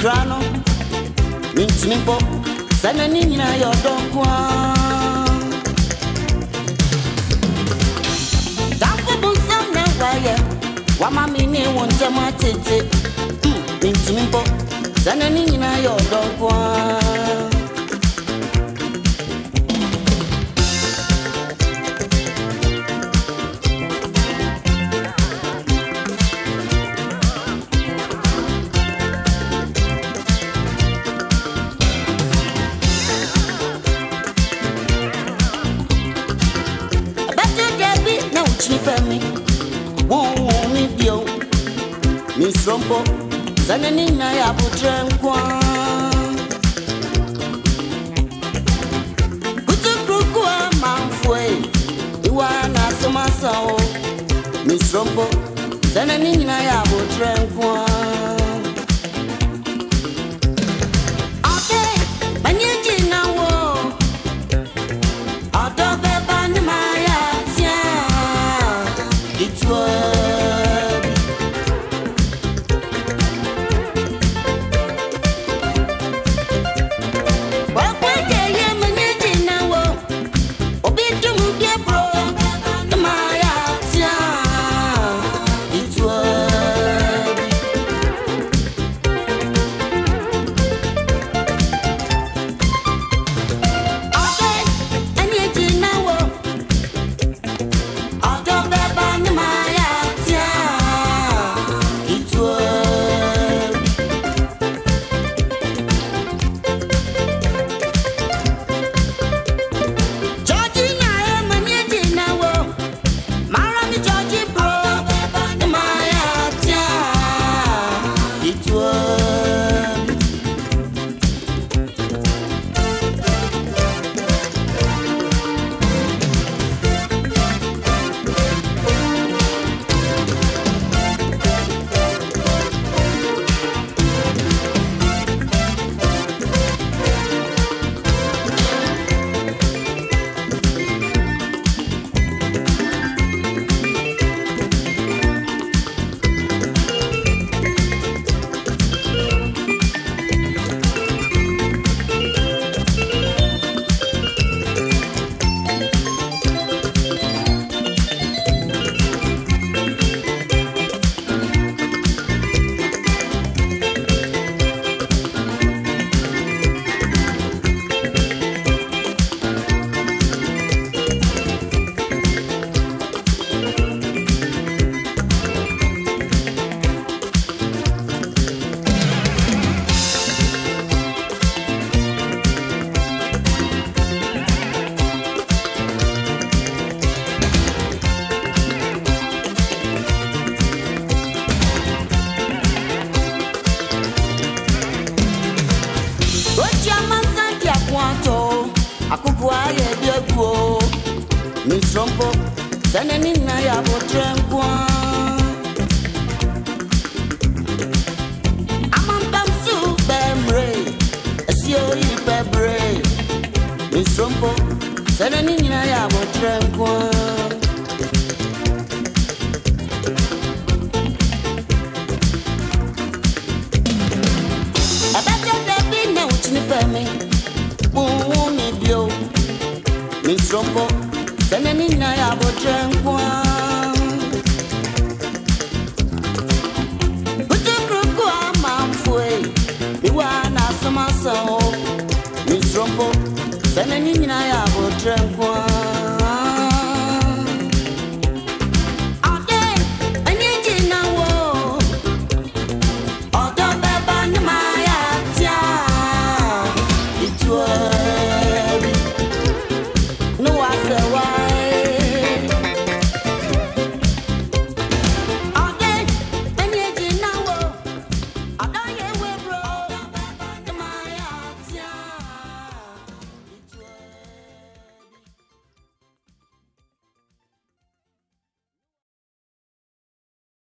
kra no mentumi mbɔ sɛ na ne nyinaa yɛ ɔdɔ nko a bo nsɛm na wayɛ wama me ne wo ntɛm atete mentumi mbɔ sɛ na ne nyinaa yɛ ɔdɔ nko mesuro mpo sɛ n'ani nyinaa yɛ abotrɛ nko a kutukuruku a mamfoe iwa na akuku ayɛ bi egu o misrompo sɛnɛ ni na yɛ abotrɛ nkoa amampamsu bɛmre esi oyi bɛbre misrompo sɛnɛ ni nyina yɛ abotrɛ nkoa ɛbɛkyɛ mesuro mpo sɛ n'ani nyinaa yɛ abotrɛ nko a wotokuruku amanfoe mewa na asom